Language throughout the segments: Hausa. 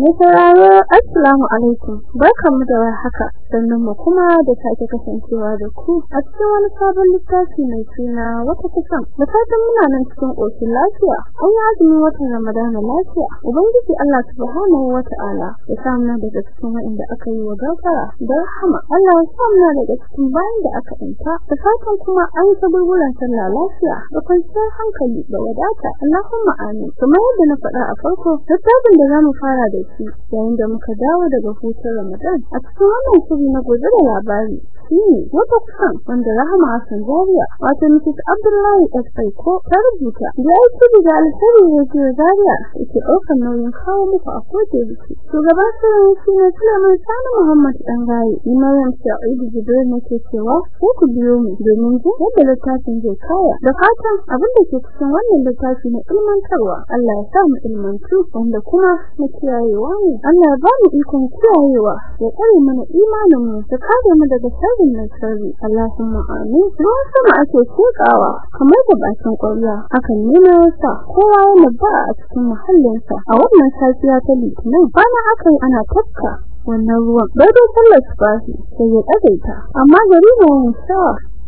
Mai sauraro Assalamu alaikum. Barkanmu da warhaka. Sannan mu kuma da sake kasancewa da ku a cikin wani sabon littafi mai suna wata kusan. Da fatan muna nan cikin ƙoshin lafiya. An yi azumin watan Ramadan lafiya. Ubangiji Allah subhanahu wata'ala ya sa mu daga cikin waɗanda aka yi wa gafara da rahama. Allah ya sa mu daga cikin bayan da aka inta da fatan kuma an yi sabulbulan sallah lafiya da kwanciyar hankali da wadata. Allahumma amin. Kamar yadda na faɗa a farko littafin da za mu fara da yayin da muka dawo daga hutun Ramadan. A cikin wannan shiri na gobe da labari shine wata kusan wanda Rahama Hassan Zaria wato Mrs Abdullahi Ko ta rubuta da yake da alheri yake Zaria yake ɗaukar nauyin kawo muku a kowace biki shugaban shirin shi ne Sulaiman Sani Muhammad Dangaye ni Maryam Sa'idu Jibril nake cewa ko ku biyo mu domin jin yadda littafin zai kaya. Da fatan abin da ke cikin wannan littafi na ilmantarwa Allah ya sa mu ilmantu wanda kuma na kiyayewa ne. Allah ya ba mu ikon kiyayewa ya tsare mana imanin mu da kare mu daga sharrin nan sharri Allahumma amin. Ruwan sama ake tukawa kamar da bakin ƙwarya hakan ne na yasa kowa yana ba a cikin muhallinsa. A wannan safiya ta litinin bana akai ana tafka wannan ruwan. Daidai sallar subahi sai ya tsagaita amma gari na yin sha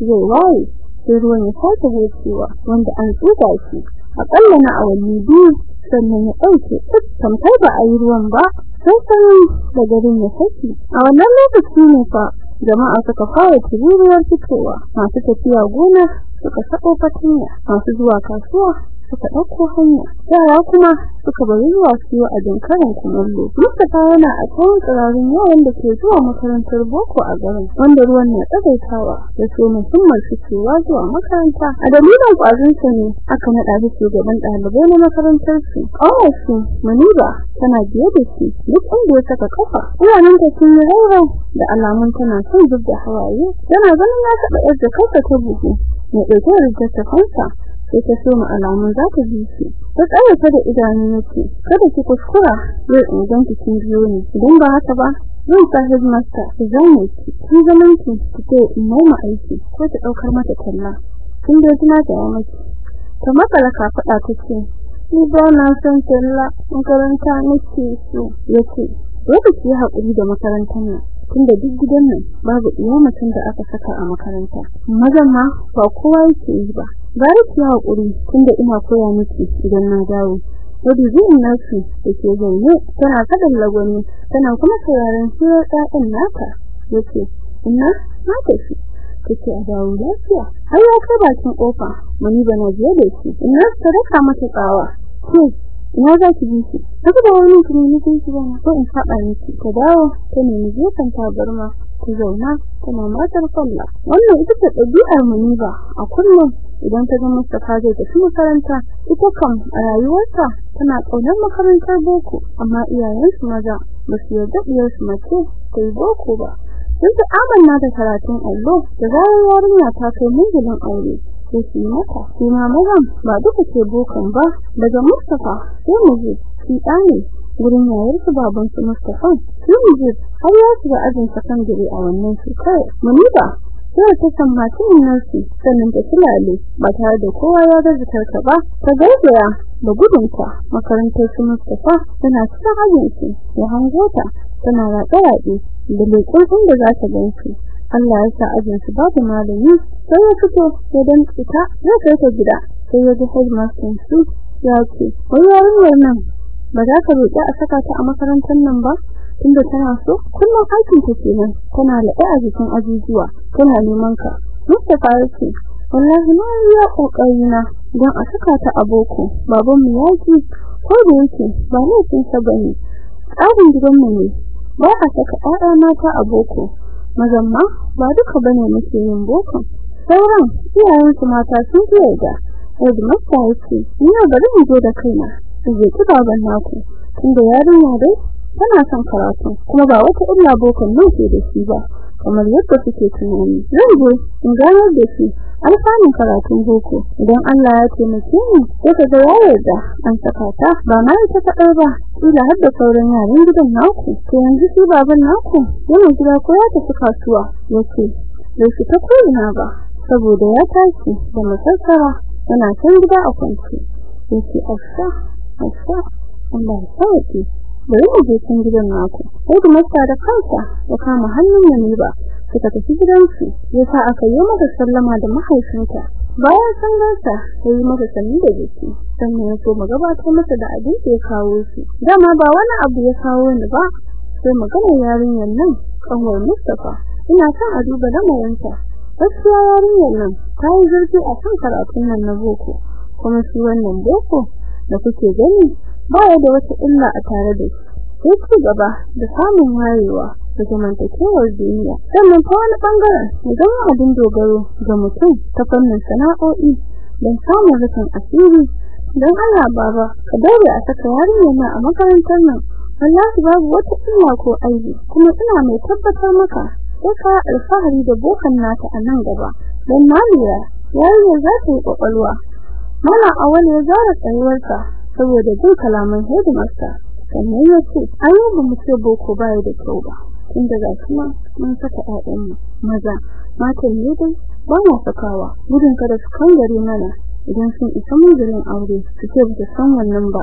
zai waye sai ruwan ya sake wucewa wanda an tsuga shi. Akalla na awanni biyu sannan ya ɗauke. Tamkar ba a yi ruwan ba sai sanin da garin ya saki. A wannan lokaci ne fa jama'a suka fara tururuwar fitowa. Masu tafiya gona suka sako fatinya masu zuwa kasuwa suka ɗauko hanya. Yara kuma suka bari zuwa siyo a jinkarin kumallo. Mustapha yana a tsawon tsirarin yawan da ke zuwa makarantar boko a garin wanda ruwan na tsagaitawa da so muhimmar fitowa zuwa makaranta. A dalilin ƙwazinsa ne aka naɗa shi shugaban ɗalibai na makarantar su. Ƙawarsu maniba tana biye da shi duk inda ya saka kafa. Idanun ta sun yi raira da alamun tana son zub da hawaye. Yana ganin ya taɓa yar da kansa ta bugu mai ɗauke da littattafansa. Sai ta so mu alamun za ta bi shi. Ta tsaya ta da idanu yake kada ki kuskura zai ingan ki kin biyo ni. Idan ba haka ba zan sa headmaster ki zame ki kin zaman ki ki in mai aiki ko ta ɗaukar mata talla. Kin da kina ta miki. Ta matsala ka faɗa ta ce ni ba na son talla makaranta nake so. Yace dole ki haƙuri da makarantar nan tunda duk gidan nan babu iya mutum da aka saka a makaranta. Mazan ma ba kowa yake yi ba. Bari ki haƙuri tunda ina koya miki idan na dawo. Wadda zuwan nasu da ke zaune tana kaɗan lagwani tana kuma sauraron hirar ɗaɗin naka ya ce ina na tafi. Take a dawo lafiya. Har ya kai bakin ƙofa mani bana biye da shi. Ina ta mata tsawa. Ke ina za ki bi shi? Haka da wani kuma ne kun shiga ko in saba miki. Ta dawo ta nemi gefen tabarma ta zauna tana matar sallah. Wannan ita ce ɗabi'ar muniba a kullum. Idan ta ga Mustafa zai tafi makaranta ita kam a rayuwarta tana ƙaunar makarantar boko amma iyayensu maza ba su yarda diyarsu mace ta yi boko ba. Sun ta amanna da karatun allo da zarar yarinya ta kai munzulin aure sai su mata. Shi ma mazan ba duka ke bokan ba daga Mustafa sai mu je shi ɗane gurin yayar su baban su Mustafa sai mu je har ya shiga ajin sakandare a wannan shekarar. Muniba sai ta sammaci nasu sannan ta tilale ba tare da kowa ya gazatar ta ba ta gaggaya da gudunta. Makarantar su Mustafa tana cikin su ya hango ta tana raɗe-raɗe da leƙon inda za ta gansu Allah ya sa ajin su babu malami sai ya fito ya dan fita ya kai ta gida. Sai ya ji headmaster su ya ce wai yarinyar ba za ka roƙi a saka ta a makarantar nan ba? Tunda tana so kullum aikin ta kenan tana laɗe a jikin ajujuwa. Tana neman ka. Mustafa ya wallahi na ya ƙoƙari na don a saka ta a boko. Baban mu yaki ko da yake ba laifin sa ba ne tsarin gidan mu ne. Ba a saka ƴaƴa mata a boko. Mazan ma ba duka ba ne muke yin boko. Sauran iyayen su mata sun fi yarda. Yadda masta ya ina bari mu zo da kaina zai ci baban naku. Tunda yarinya dai tana son karatu kuma ba wata illa bokon nan ke da shi ba. Kamar yadda suke tunani. Zan je in ganar da shi alfanun karatun boko. Idan Allah ya taimake ni sai ka ga yarda an saka ta. Ba ma ita kaɗai ba ila har da sauran yaran gidan naku. To yanzu shi baban naku yana gida ko ya tafi kasuwa? Yace bai fita ko ina ba saboda ya tashi da masassara yana can gida a kwance. Yace afsa afsa Allah ya sauke bari mu cikin gidan naku. Sai masta da kansa ya kama hannun ne ba suka tafi gidansu yasa aka yi mata sallama da mahaifinta. Bayan sun gasa sai yi mata sanni da jiki sannan ya so gabatar masa da abin da ya kawo shi. Dama ba wani abu ya kawo ni ba sai maganar yarinyar nan kanwar Mustafa ina son a duba lamarinta gaskiya yarinyar nan ta yi zurfi a kan karatun nan na boko kuma shi wannan boko da kuke gani baya da wata illa a tare da shi. Sai gaba da samun wayewa da zamantakewar duniya. Sannan ta wani ɓangaren ya zama abin dogaro ga mutum ta fannin sana'o'i don samun rufin asiri. Don Allah baba ka daure a saka yarinyar nan a makarantar nan. Wallahi babu wata illa ko aibi kuma ina mai tabbatar maka sai ka alfahari da bokan nata a nan gaba. Don na lura yarinyar za ta yi ƙwaƙwalwa mana awal ya zara saboda jin kalaman headmaster sannan ya ce an yi ba mu ce boko baya da kyau ba. Tun daga kuma mun saka ƴaƴanmu maza. Matan ne ba mu sakawa. Gudun kada su kan gare mana idan sun isa munzirin aure su ce ba san wannan ba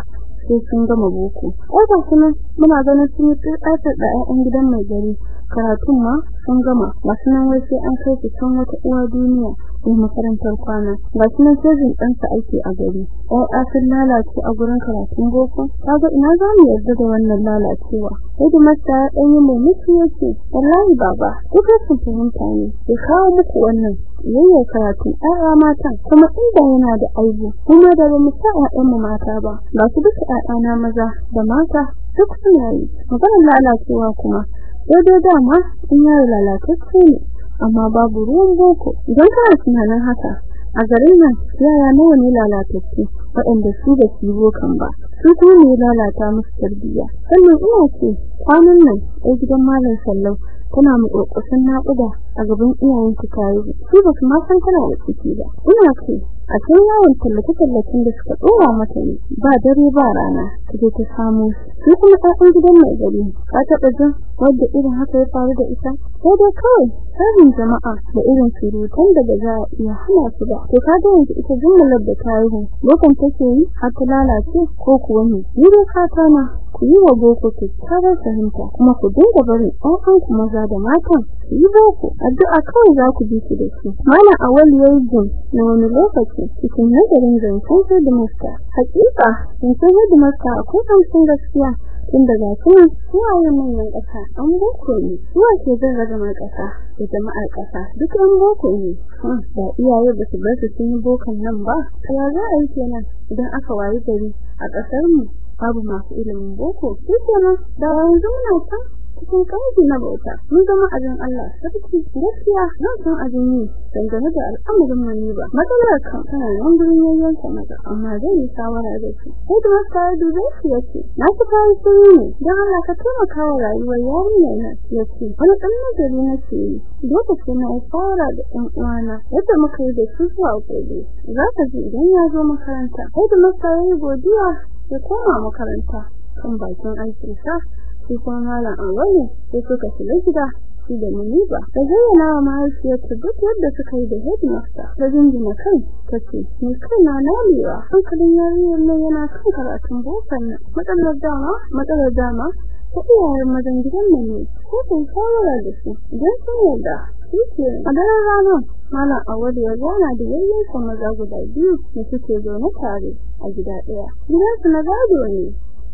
sai sun gama boko. Ai ba kuma muna ganin sun yi tsaitar da ƴaƴan gidan mai gari. Karatun ma sun gama. Wasu nan wai sai an kai su can wata uwa duniya ko makarantar kwana. Ga su nan sojin ɗansa aiki a gari. Ai sun lalace a gurin karatun boko. Kaga ina za mu yarda da wannan lalacewa? Yadda masta ya ɗan yi murmushi yake wallahi baba duk sun fahimta ne. Ya kawo muku wannan yayin karatun ƴaƴa matan kuma inda yana da aibu. Kuma da ba mu sa ƴaƴanmu mata ba. Ba su duka ƴaƴana maza da mata duk suna yi. Maganar lalacewa kuma sai dama in yaro lalatacce ne amma babu ruwan boko. Idan kana tunanin haka a garin nan yara nawa ne lalatacce waɗanda su da su bokan ba? Su kuma ne lalata musu tarbiyya? Sannan ina ce kwanan nan ɗaya gidan malam sallau tana muƙoƙosin naƙuda a gaban iyayen ta tare. Su ba su ma san tana da ciki ba. Ina ce a cikin yawon tallace-tallacen da suka ɗora mata ne ba dare ba rana ta je ta samu su kuma ɗan gidan mai gari. Ka taɓa jin wadda irin haka ya faru da ita. Sai dai kawai tsarin jama'a da irin surutan da ba za a iya hana su ba. To ka ga yanzu ita jumlar da ta yi lokacin take yi har ta lalace ko kuwa ne ni dai fata na ku yi wa boko kyakkyawar fahimta kuma ku dinga barin ƴaƴanku maza da matan yi boko. Addu'a kawai za ku bi su da su malam awal ya yi jin na wani lokaci cikin nazarin zancen hedimasta hakika zancen hedimasta akwai kamshin gaskiya tun daga kuma suwaye manyan ƙasa. An boko ne suwa ke zan ragamar ƙasa da jama'ar ƙasa. Duk an boko ne. Da iyaye ba su bar su sun yi bokan nan ba. Ya za a yi kenan idan aka wayi gari a ƙasar mu babu masu ilimin boko? Shi kenan da yanzu muna can cikin kanki na bauta. Mun zama ajin Allah. Sarki gaskiya zan san ajin yi dangane da al'amarin mani ba. Matsalar kan tana nan gurin yayyanka maka amma zan yi shawara da shi. Sai da wasu ya dube shi ya ce na ci kayan sirri ne don Allah ka taimaka wa rayuwar yarinyar nan. Yace wani ɗan nazari na ce yi. Lokacin na fara da ɗan uwana yadda muka yi da su zuwa gobe. Za ka ji idan ya zo makaranta. Sai da masa godiya ya koma makaranta kan bakin aikinsa. Shi kuma malam awali sai suka shiga gida shi da muniba ta zayyana wa mahaifiyarta duk yadda suka yi da headmaster ta jinjina kai ta ce ni kaina na lura hankalin yarinyar nan yana kan karatun bokon nan. Matsalar dama matsalar dama ta iyayen mazan gidan nan ne ko sun shawara da su idan sun yarda a daren ranar malam awali ya zana da yayyansa maza guda biyu da suke zaune tare a gida ɗaya. Gidansu na gado ne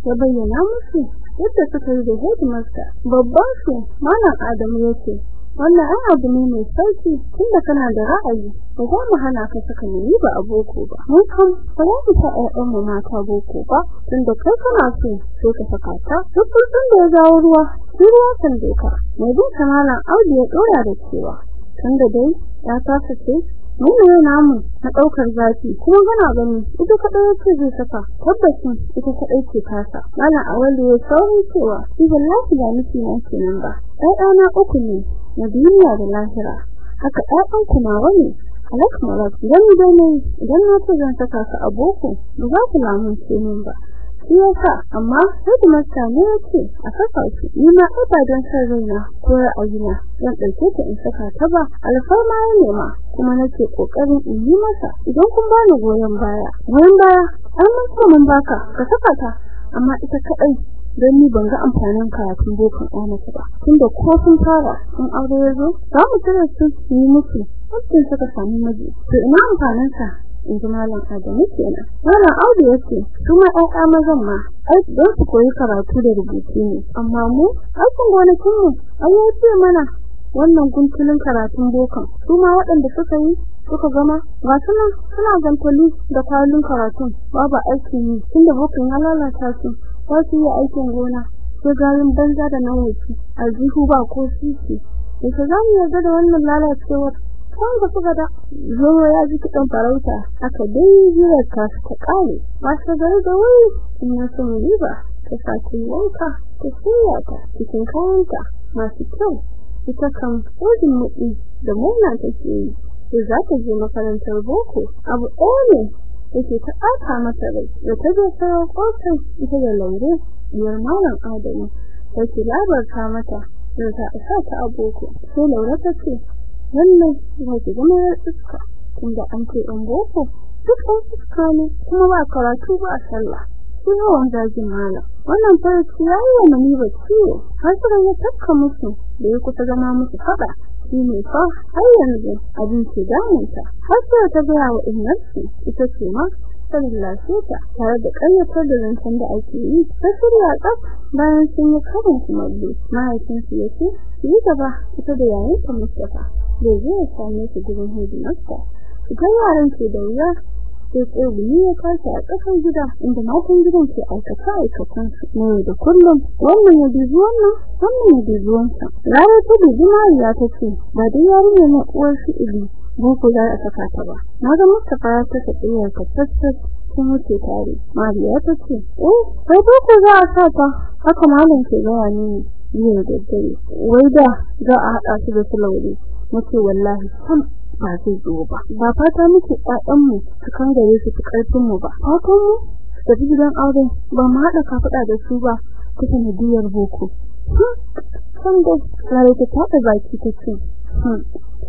ya bayyana musu yadda suka yi da headmaster babban su malam Adamu yake wannan an abu ne mai sauƙi tunda kana da ra'ayi ba za mu hana ka saka ni ba a boko ba. Mun kan ba za mu sa ƴaƴan mata boko ba tunda kai kana so sai ka saka ta. Duk sun da ya zawo ruwa ruwa kan doka. Mai bin kamalan Audu ya dora da cewa tunda dai ya tasa ce ne namu na ɗaukar zafi kuma gana gani ita kadai ce zai saka tabbacin ita kadai ce kasa malam awali ya sauri cewa wallahi ba miki na kenan ba. Ai ana uku ne na duniya da lahira. Haka ɗayan ku nawa ne alak malak idan da ne idan na ce zan saka ka a boko ba za ku lamunce min ba. Shi yasa amma sai masta ne ya ce a saka shi ni ma ba don san raina ko ra'ayina zan ɗauke ta in saka ta ba. Alfarma ya nema kuma nake ƙoƙarin in yi masa idan kun bani goyon baya goyon baya an ce mun baka ka saka ta. Amma ita kadai don ni ban ga amfanin karatun bokan ɗanata ba tunda ko sun fara in aure ya zo za mu tare su yi musu sai suka sami miji. To ina amfanin sa in malam Adamu kenan. Malam Audu ya ce kuma ƴaƴa mazan ma ai don su koyi karatu da rubutu ne. Amma mu aikin gonakin mu ai ya mana wannan guntulin karatun bokan kuma waɗanda suka yi suka gama ga suna suna gantali da kwalin karatun. Babu aikin yi tunda bokan ya lalata su. Ba su yi aikin gona sai garin banza da nawaci aljihu ba ko sisi. Yake za yarda da wannan lalacewar? Ga suka da zuwa ya ji kidan farauta aka dai jira ka ta kare masu gari da wuri in ya san riba ta saki wanka ta shirya ta cikin kayanta masu kyau. Ita kan wajen muɗi da murna take yi. Sai za ta je makarantar boko. Abu ne yake ta aka mata rai. Da ta je sayo kofin ita da laure biyar malam adamu. Take labarta mata da ta sa ta a boko. Sai laure ta ce wannan ki zama iska tunda an ce an boko. Duk an iska ne kuma ba karatu ba sallah. Shi yawan zagin malam. Wannan farci ya yi wa mani ba ciwo. Har suka ya tafka musu da ya kusa zama musu faɗa. Shi ne fa har yanzu abin ke damunta. Har sai ta gaya wa innarsu ita ce ma sanin lafiyarta tare da ƙayyatar da zancen da ake yi ta shirya tsaf bayan sun yi karin kumallo. Mahaifinsu ya ce yi gaba ita da yayinta Mustapha. Da zai same su gurin hidimasta idan yaran ke da wuya sai tsoguni ya kashi a ƙasar gida inda matan gidan ke aikata aikatan su yau da kullum. Wannan ya dubi wannan wannan ya dubi wancan. Ranar ta dubi mariya ta ce ba dai yarinya na uwar shi ili boko za a saka ta ba. Na ga Mustapha saka tsiyar ka tattas sun wuce tare. Mariya ta ce eh sai boko za a sa ta? Haka malam ke gaya mini yau da dare. Wai da za a haɗa su da su laure nace wallahi sam ba zai zo ba. Ba fata muke ƴaƴan mu su kan gare su ƙarfin mu ba. Fatan mu da gidan aure. Ba mu haɗa kafaɗa da su ba ta sanadiyar boko. San da sai ta taɓa baki ta ce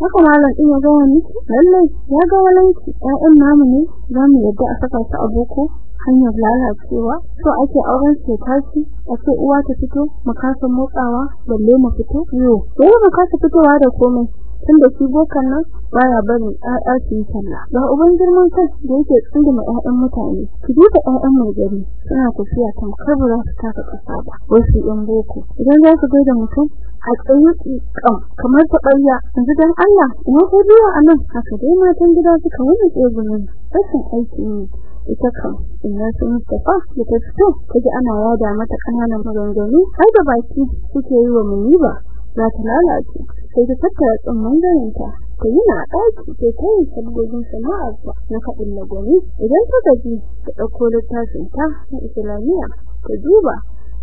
haka malam din ya ga wani lalle ya ga walanki ƴaƴan namu ne za mu yadda a saka a boko hanyar lalacewa. To ake auren su tashi ake uwa ta fito mu kasa motsawa balle mu fito. Yo sai mu kasa fitowa da komai. Tunda shi bokan nan baya barin ƴaƴa su yi sallah. Ga uban girman kai da yake tsindima ƴaƴan mutane. Ki duba ƴaƴan mai gari suna tafiya tamkar ba za su taka ƙasa ba. Wasu ƴan boko. Idan za su gaida mutum a tsaye kam kamar ta ɓarya. Yanzu dan Allah biya a nan? Haka dai matan gida suka wani tsegumin rashin aiki ne. Ita kam ina sun Mustafa da ta fito kaji ana yada mata ƙananan maganganu. Har da baki suke yi wa muniba za ta lalace. Sai ta tattara tsumman ganinta ta yi na ɗaki ta yi sabbin sana'ar ta na kaɗin lagwani idan ta gaji ta ɗauko littafin ta na islamiyya ta duba.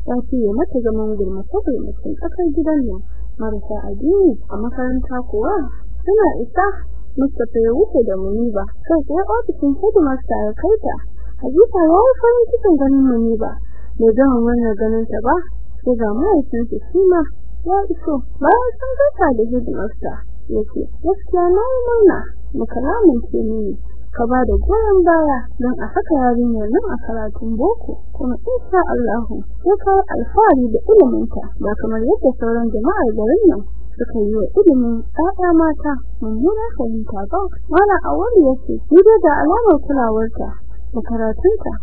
Ta fiye mata zaman gulma saboda mutum ƙasar gidan nan. Marasa addini a makaranta kuwa suna isa. Mustapha ya wuce da Muniba sai sai ofishin headmaster ya kai ta. Hadisa ya yi farin cikin ganin Muniba. Bai gama wannan ganin ta ba sai ga mahaifinsa shi ma ya iso bayan sun gaisa da headmaster yake gaskiya na yi murna da kalamin ce mini. Ka ba da goyon baya don a saka yarinyar nan a karatun boko kuma insha Allah ya kawo alfahari da iliminta ba kamar yadda sauran jama'ar garin nan suka yi wa ilimin ɗaya mata mummunar fahimta ba. Wala awali yake ni da alamar kulawarta da karatunta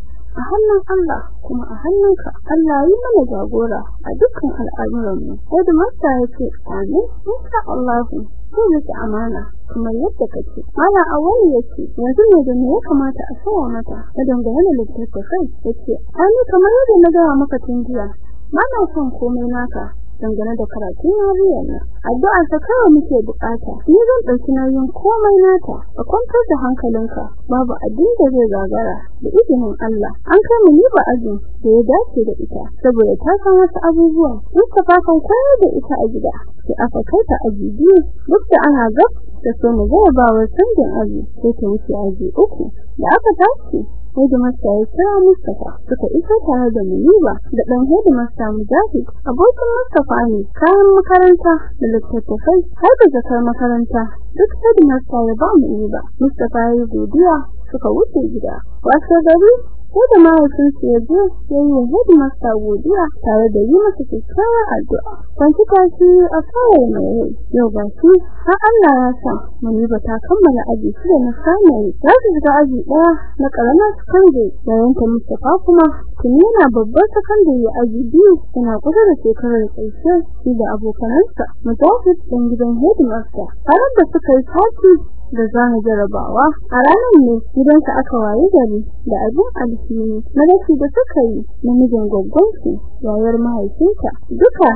a hannun Allah kuma a hannunka. Allah yi mana jagora a dukkan al'amuranmu. Yadda masta yake amin insha Allah ko miki amana kuma yadda kake mala awali yake yanzu ne da ya kamata a sawa mata? Da dangane da littattafai yake ani kamar yadda na ga maka tun jiya ba na son komai naka. Dangane da karatun yariyar nan. Addu'a ta kawai muke buƙata. Ni zan ɗauki nauyin komai nata. Ka kwantar da hankalinka. Babu abin da zai gagara. Da izinin Allah. An kai mu ni ba azin da ya dace da ita. Saboda ta san wasu abubuwa Mustafa kan koyar da ita a gida. Sai aka kai ta aji biyu. Duk da ana gab da so mu ba wa canjin aji sai ta wuce aji uku. Da aka tashi Hedimasta ya kira Mustafa suka isa tare da Muniba da dan Hedimasta Mujahid abokin Mustafa ne kayan makaranta da littattafai har da zakar makaranta. Duk Hedimasta ya ba Muniba Mustafa ya godiya suka wuce gida. Wasu gari ko da mahaifinsu ya je ya yi headmaster godiya tare da yi masa kyakkyawar addu'a. Kwanci tashi a kawai mai yau ba shi har Allah ya sa Muniba ta kammala aji shida na primary. Za su shiga aji ɗaya na ƙaramar secondary yayin ta Mustapha kuma tuni yana babbar secondary aji biyu yana kusa da shekarar ƙarshe shi da abokanansa Mujahid ɗan gidan headmaster har da suka yi sati da zana jarabawa a ranar ne gidansa aka waye gari da abin alheri na da suka yi namijin gwaggonsu yayar mahaifinta duka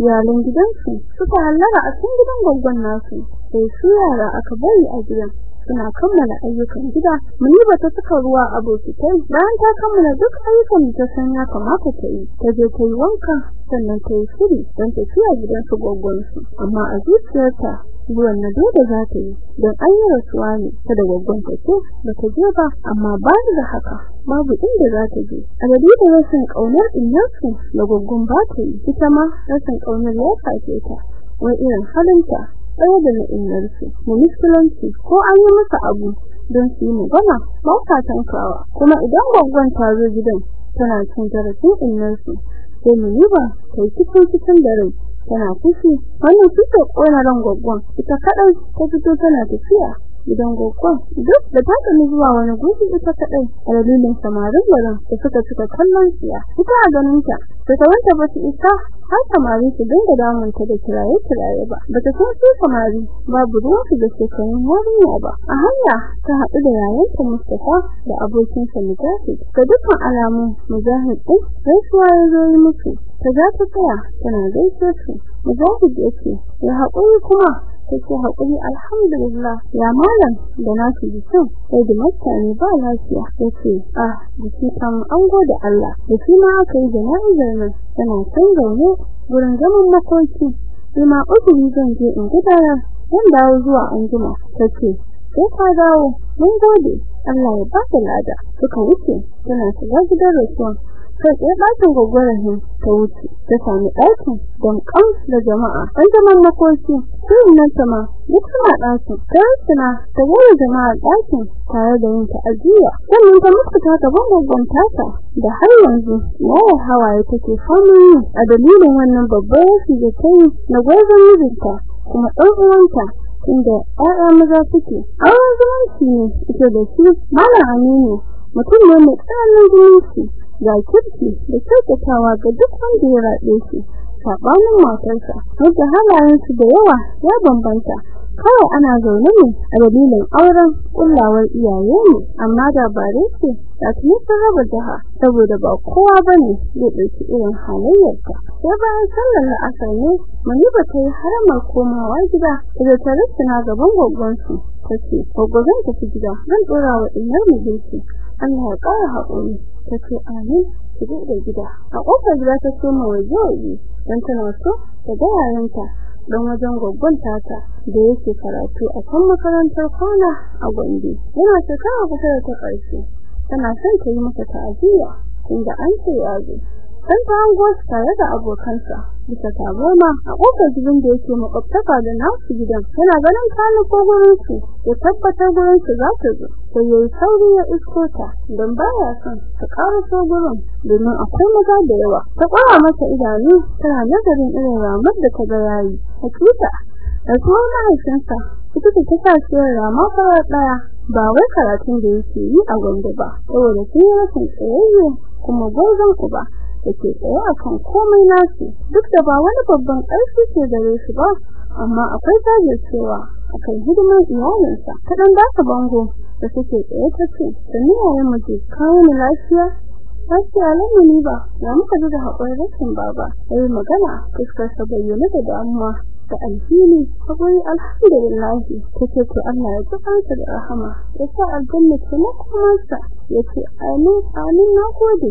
iyalan gidansu suka hallara a cikin gidan gwaggon nasu sai su yara aka bari a gidan. Suna kammala ayyukan gida Muniba ta saka ruwa a bokitai. Bayan ta kammala duk ayyukan da ta san ya kamata ta yi ta je ta yi wanka sannan ta yi shiri don tafiya gidan su gwaggonsu amma a zuciyarta ruwan na dole za ta yi don an yi rasuwa ne ta da gwaggon ta ce ba ta je ba. Amma ba da haka babu inda za ta je. A dalilin rashin ƙaunar inyarsu da gwaggon ba ta yi ita ma rashin ƙaunar ya face ta. Wai irin halinta ɗaya da na inyarsu mu musulunci ko an yi masa abu don su yi magana ba ta tankawa. Kuma idan gwaggon ta zo gidan tana cin zarafin inyarsu sai mu yi ba ta yi cikin cikin da rai tana fushi. Wannan suke kona ran goggon ita kadai ta fito tana tafiya. Idan goggon. Duk da ta kani zuwa wani gudu ita kadai a dalilin samarin garin da suka suka kallon siya ita a ganinta ta tawanta ba isa har samari su dinga damunta da kiraye kiraye ba bata san su samari babu ruwan su da shekarun yarinya ba. A hanya ta haɗu da yayanta Mustafa da abokinsa Mujahid. Ga dukkan alamu Mujahid din gaisuwa ya zo yi ta za ta tsaya tana gaishe su. Mujahid ya ce ya haƙuri kuma take haƙuri alhamdulillah ya malam da nasu jikin sai da mutane ba lafiya ya ce ah jiki kam an gode Allah. Da shi ma aka yi jana'izar nan tana san zaune gurin zaman makoki. Kuma uzuri zan je in gudanar zan dawo zuwa anjima. Tace sai ka dawo mun gode Allah ya ba lada. Suka wuce tana shiga gidan rasuwa. Sai ya ɗakin gwagwarahin ta wuce ta sami ɗakin don da jama'a an zaman makoki. Shirin nan sama duk suna ɗakin. Suna ta gaya jama'a ɗakin tare da yin ta'aziyya. Sannan ta muskata gaban gwaggon tata da har yanzu yawa hawaye take faman yi. A dalilin wannan babbar rashi da ta yi na gwazon mijinta kuma ɗan uwanta inda ƴaƴa maza suke. Auren zumunci ne ita da shi. Malam aminu mutum ne mai tsananin zumunci ga kirki da kyautatawa ga duk wanda ya raɗe shi. Sabanin matarsa wadda halayensu da yawa ya bambanta. Kawai ana zaune ne a dalilin auren kullawar iyaye ne amma da bare ce da kuma sun raba jaha saboda ba kowa ba ne zai ɗauki irin halayyarka sai bayan sallar la'asar ne maniba ta yi haramar komawa gida da ta na gaban gwaggonsu ta ce gwaggo zan tafi gida zan ɗora wa ɗinyar mu Allah ya ƙara haƙuri ta ce amin ki da gida a ƙofar gida ta soma waje don tana so ta ga yaranta don wajen gwaggon tata da yake karatu a kan makarantar kwana a Gombe yana shekara kusa da ta ƙarshe tana son ta yi masa ta'aziyya inda an ce ya dan ta hango tare da abokansa bisa tabarma a ƙofar gidan da yake makwabtaka da nasu gidan yana ganin kanu ko gurin su ya tabbatar gurin su za ta zo sai yayi sauri ya isko ta don baya son ta karaso gurin domin akwai maza da yawa. Ta kwara masa idanu tana nazarin irin ramar da ta ga yayi hakika kuma mahaifinsa ita ce ta sa shi rama farar ɗaya ba wai karatun da yake yi a gombe ba saboda sun yi tsayayye kuma gwarzon ku ba. Da ke tsaye akan komai nasu. Duk da ba wani babban ƙarfi ke gare shi ba amma akwai jajircewa akan hidimar iyalinsa. Ta dan daka bango da suke tsaye ta ce da niyayen mace kawo ni lafiya. Sai alamu ba ya muka ji da haƙurin rashin baba. Yayi magana fuskar sa bayyana da damuwa da alhini. Hakuri alhamdulillah take to Allah ya tsaka da rahama ya sa aljanna ce na kuma sa ya ce amin amin na gode.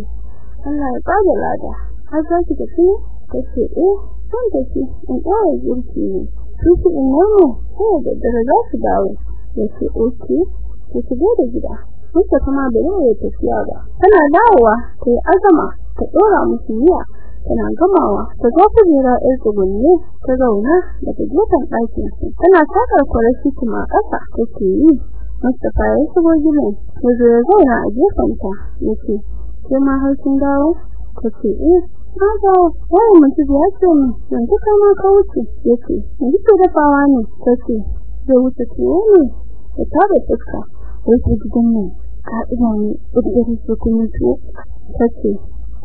Allah ya ba da lada. Har za ki tafi? Tace eh san tafi. In ɗaya girki ne. Su su sai da dare za su dawo. Yace okay ki shigo da gida. Musa kuma bai ya tafiya ba. Tana dawowa ta yi azama ta dora musu miya. Tana gamawa ta zo kujera ɗin tsugunne ta zauna daga gefen ɗakin su tana sakar kwarashi kuma ƙasa take yi. Mustapha ya shigo gidan ya zo ya zauna a gefen ta ya ce ke ma har kin dawo tace eh na dawo. Wai mutum ya ce min yanzu kama ka wuce. Yace ni ke dafawa ne. Tace zai wuce tuwo ne? Ta tada fuska wasu gidan nan ka ina ne ƙirƙiri su kuma tuwo. Tace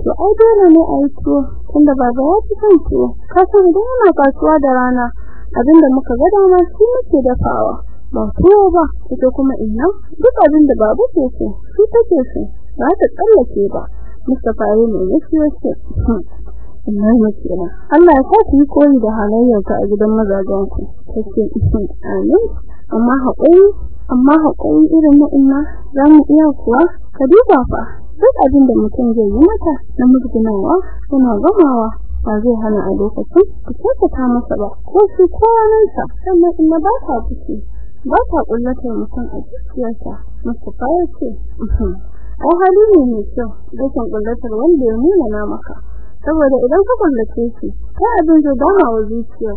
to ai dole ne a yi tuwo tunda baba ya ci kan tuwo. Ka san idan yana kasuwa da rana abin da muka ga dama shi muke dafawa. Ba tuwo ba ita kuma inna duk abin da babu ke so shi take so. Ba ta tsallake ba. Mustapha ya ne yake ya ce inna ne kenan? Allah ya sa ku yi koyi da halayyarka a gidan mazajen ku tace amin. Amma haƙuri amma haƙuri irin na inna za mu iya kuwa? Ka duba fa duk abin da mutum zai yi mata na murgunawa yana gamawa ba zai hana a lokacin ku kyautata masa ba ko shi kowanansa sannan inna ba ta fushi ba ta kullatar mutum a zuciyarsa. Mustapha ya ce ai hali ne mai kyau. Rashin kullatar wanda ya nuna na maka. Saboda idan ka kullace shi kai abin zai dama wa zuciya.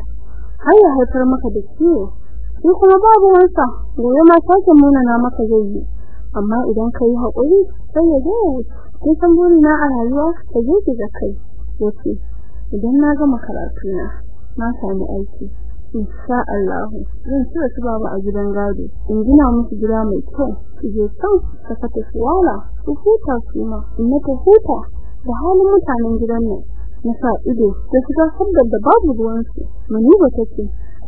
Har ya haifar maka da ciwo. Shi kuma babu wansa. Gobe ma sake nuna na maka amma idan kai haƙuri sai ya zo sai san buri na a rayuwa? Ka je ki da kai. Yace idan na gama karatu na na sami aiki. Insha Allah zan cire su baba a gidan gado. In gina musu gida mai kyau. Je kan ka fata su wala su huta su ma. In ta huta da halin mutanen gidan nan na sa ido da su ga da babu mani ba take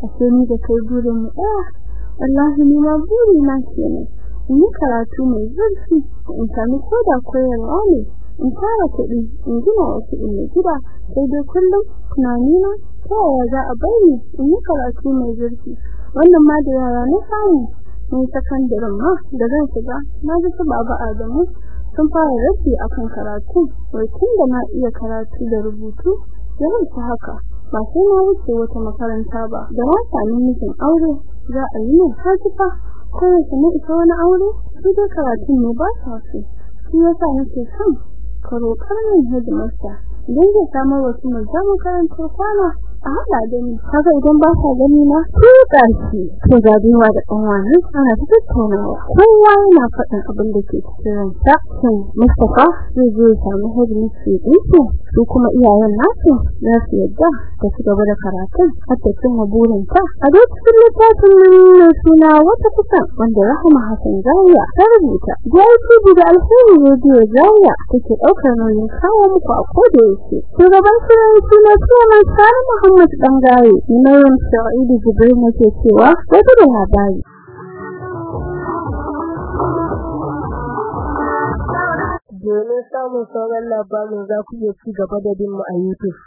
ashe ni da kai burin mu ɗaya wallahi ni ma buri na kenan yi karatu mai zurfi in sami koda koyarwa ne in fara kuɗi in gina wasu in gida. Sai dai kullum tunani na ta za a bari in yi karatu mai zurfi. Wannan ma da yara na samu mun sakandaren ma da zan shiga. Na ji su baba Adamu sun fara rashi akan karatu wai tun da na iya karatu da rubutu yawan su haka. Ba sai na wuce wata makaranta ba. Da na sami mijin aure za a yi min hajifa ko ya sami ita wani aure su dai karatun ne ba sa su shi yasa nake son ka roƙar min hidimarsa idan zai samar wasu mazan makarantar kwana. A haɗa da ni kaga idan ba sa gani na tuka shi to gabewa da ɗan wani ana ta tattaunawa. Kowa yana faɗin abin da ke cikin ransa. Shin Mustapha zai zo ya samu hidimarsa ɗinsu su kuma iyayen nasu za su yadda da su gaba da karatun har ta cimma burinta. A cikin littafin nan suna wata kusan wanda Rahama Hassan Zaria ta rubuta. JTV da Alheri Radio Zaria take ɗaukar nauyin kawo muku a koda yake shugaban shirin suna Suleiman Muhammad Dangaye Maryam Sa'idu Jibril nake cewa wata da labari domin samun sauran labarin za ku iya ci gaba da bin mu a YouTube.